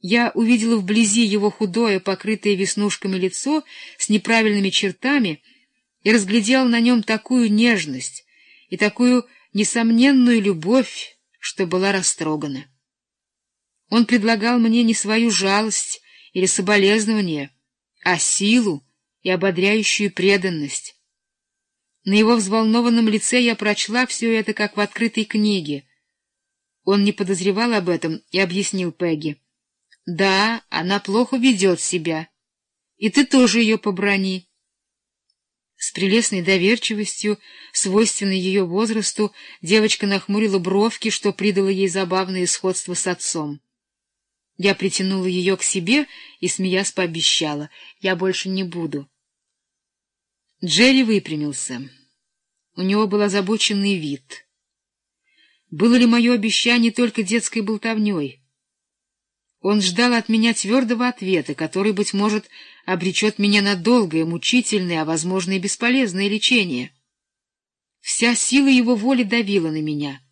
Я увидела вблизи его худое, покрытое веснушками лицо с неправильными чертами и разглядела на нем такую нежность и такую несомненную любовь, что была растрогана. Он предлагал мне не свою жалость или соболезнование, а силу и ободряющую преданность. На его взволнованном лице я прочла все это, как в открытой книге. Он не подозревал об этом и объяснил Пегги. Да, она плохо ведет себя. И ты тоже ее поброни. С прелестной доверчивостью, свойственной ее возрасту, девочка нахмурила бровки, что придало ей забавное сходство с отцом. Я притянула ее к себе и, смеясь, пообещала, я больше не буду. Джерри выпрямился. У него был озабоченный вид. Было ли мое обещание только детской болтовней? Он ждал от меня твердого ответа, который, быть может, обречет меня на долгое, мучительное, а, возможно, и бесполезное лечение. Вся сила его воли давила на меня.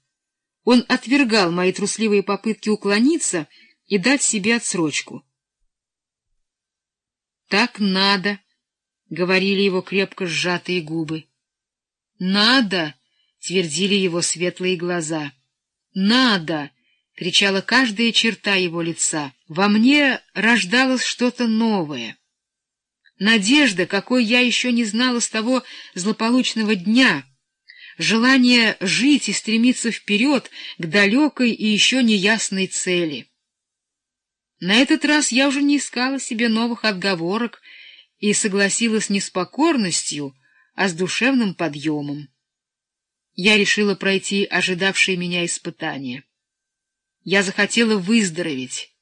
Он отвергал мои трусливые попытки уклониться и дать себе отсрочку. «Так надо», — говорили его крепко сжатые губы. «Надо», — твердили его светлые глаза. «Надо». — кричала каждая черта его лица. Во мне рождалось что-то новое. Надежда, какой я еще не знала с того злополучного дня, желание жить и стремиться вперед к далекой и еще неясной цели. На этот раз я уже не искала себе новых отговорок и согласилась не с покорностью, а с душевным подъемом. Я решила пройти ожидавшие меня испытания. Я захотела выздороветь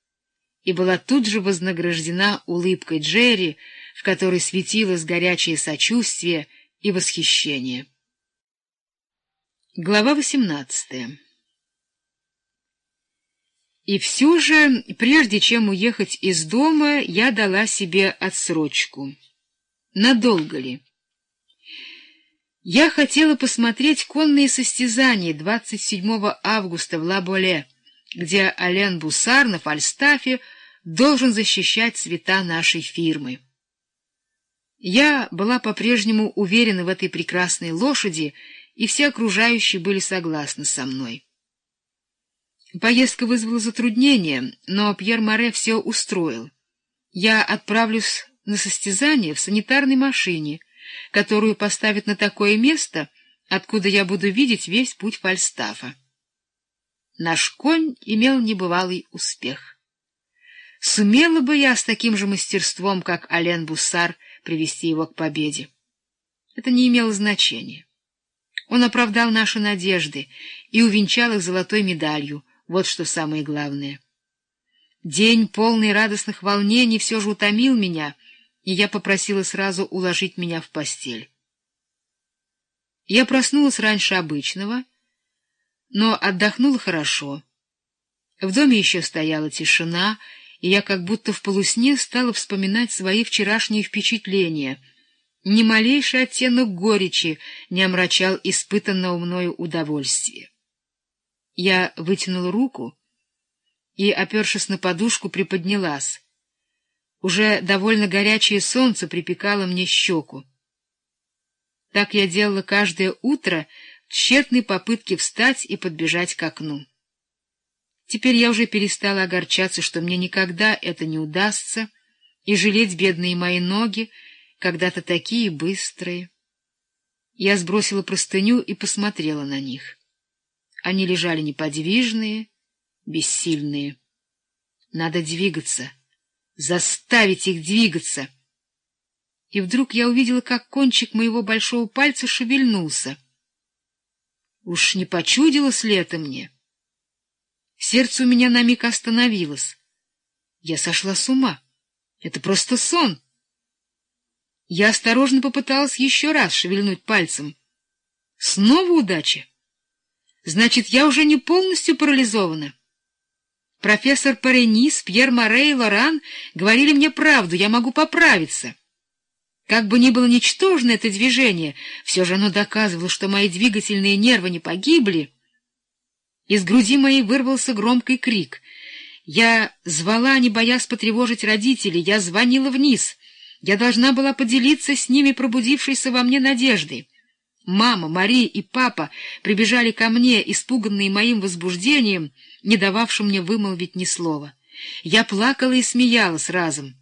и была тут же вознаграждена улыбкой Джерри, в которой светилось горячее сочувствие и восхищение. Глава восемнадцатая И все же, прежде чем уехать из дома, я дала себе отсрочку. Надолго ли? Я хотела посмотреть конные состязания 27 августа в Ла-Боле, где Ален Бусар на Фальстафе должен защищать цвета нашей фирмы. Я была по-прежнему уверена в этой прекрасной лошади, и все окружающие были согласны со мной. Поездка вызвала затруднения, но Пьер Море все устроил. Я отправлюсь на состязание в санитарной машине, которую поставят на такое место, откуда я буду видеть весь путь Фальстафа. Наш конь имел небывалый успех. Сумела бы я с таким же мастерством, как Ален Буссар, привести его к победе? Это не имело значения. Он оправдал наши надежды и увенчал их золотой медалью, вот что самое главное. День, полный радостных волнений, все же утомил меня, и я попросила сразу уложить меня в постель. Я проснулась раньше обычного — но отдохнула хорошо. В доме еще стояла тишина, и я как будто в полусне стала вспоминать свои вчерашние впечатления. Ни малейший оттенок горечи не омрачал испытанного мною удовольствия. Я вытянула руку и, опершись на подушку, приподнялась. Уже довольно горячее солнце припекало мне щеку. Так я делала каждое утро, тщетной попытки встать и подбежать к окну. Теперь я уже перестала огорчаться, что мне никогда это не удастся, и жалеть бедные мои ноги, когда-то такие быстрые. Я сбросила простыню и посмотрела на них. Они лежали неподвижные, бессильные. Надо двигаться, заставить их двигаться. И вдруг я увидела, как кончик моего большого пальца шевельнулся — Уж не почудилось ли это мне? Сердце у меня на миг остановилось. Я сошла с ума. Это просто сон. Я осторожно попыталась еще раз шевельнуть пальцем. Снова удача. Значит, я уже не полностью парализована. Профессор Паренис, Пьер Море и Лоран говорили мне правду, я могу поправиться. Как бы ни было ничтожно это движение, все же оно доказывало, что мои двигательные нервы не погибли. Из груди моей вырвался громкий крик. Я звала, не боясь потревожить родителей, я звонила вниз. Я должна была поделиться с ними пробудившейся во мне надеждой. Мама, Мари и папа прибежали ко мне, испуганные моим возбуждением, не дававшим мне вымолвить ни слова. Я плакала и смеялась разом.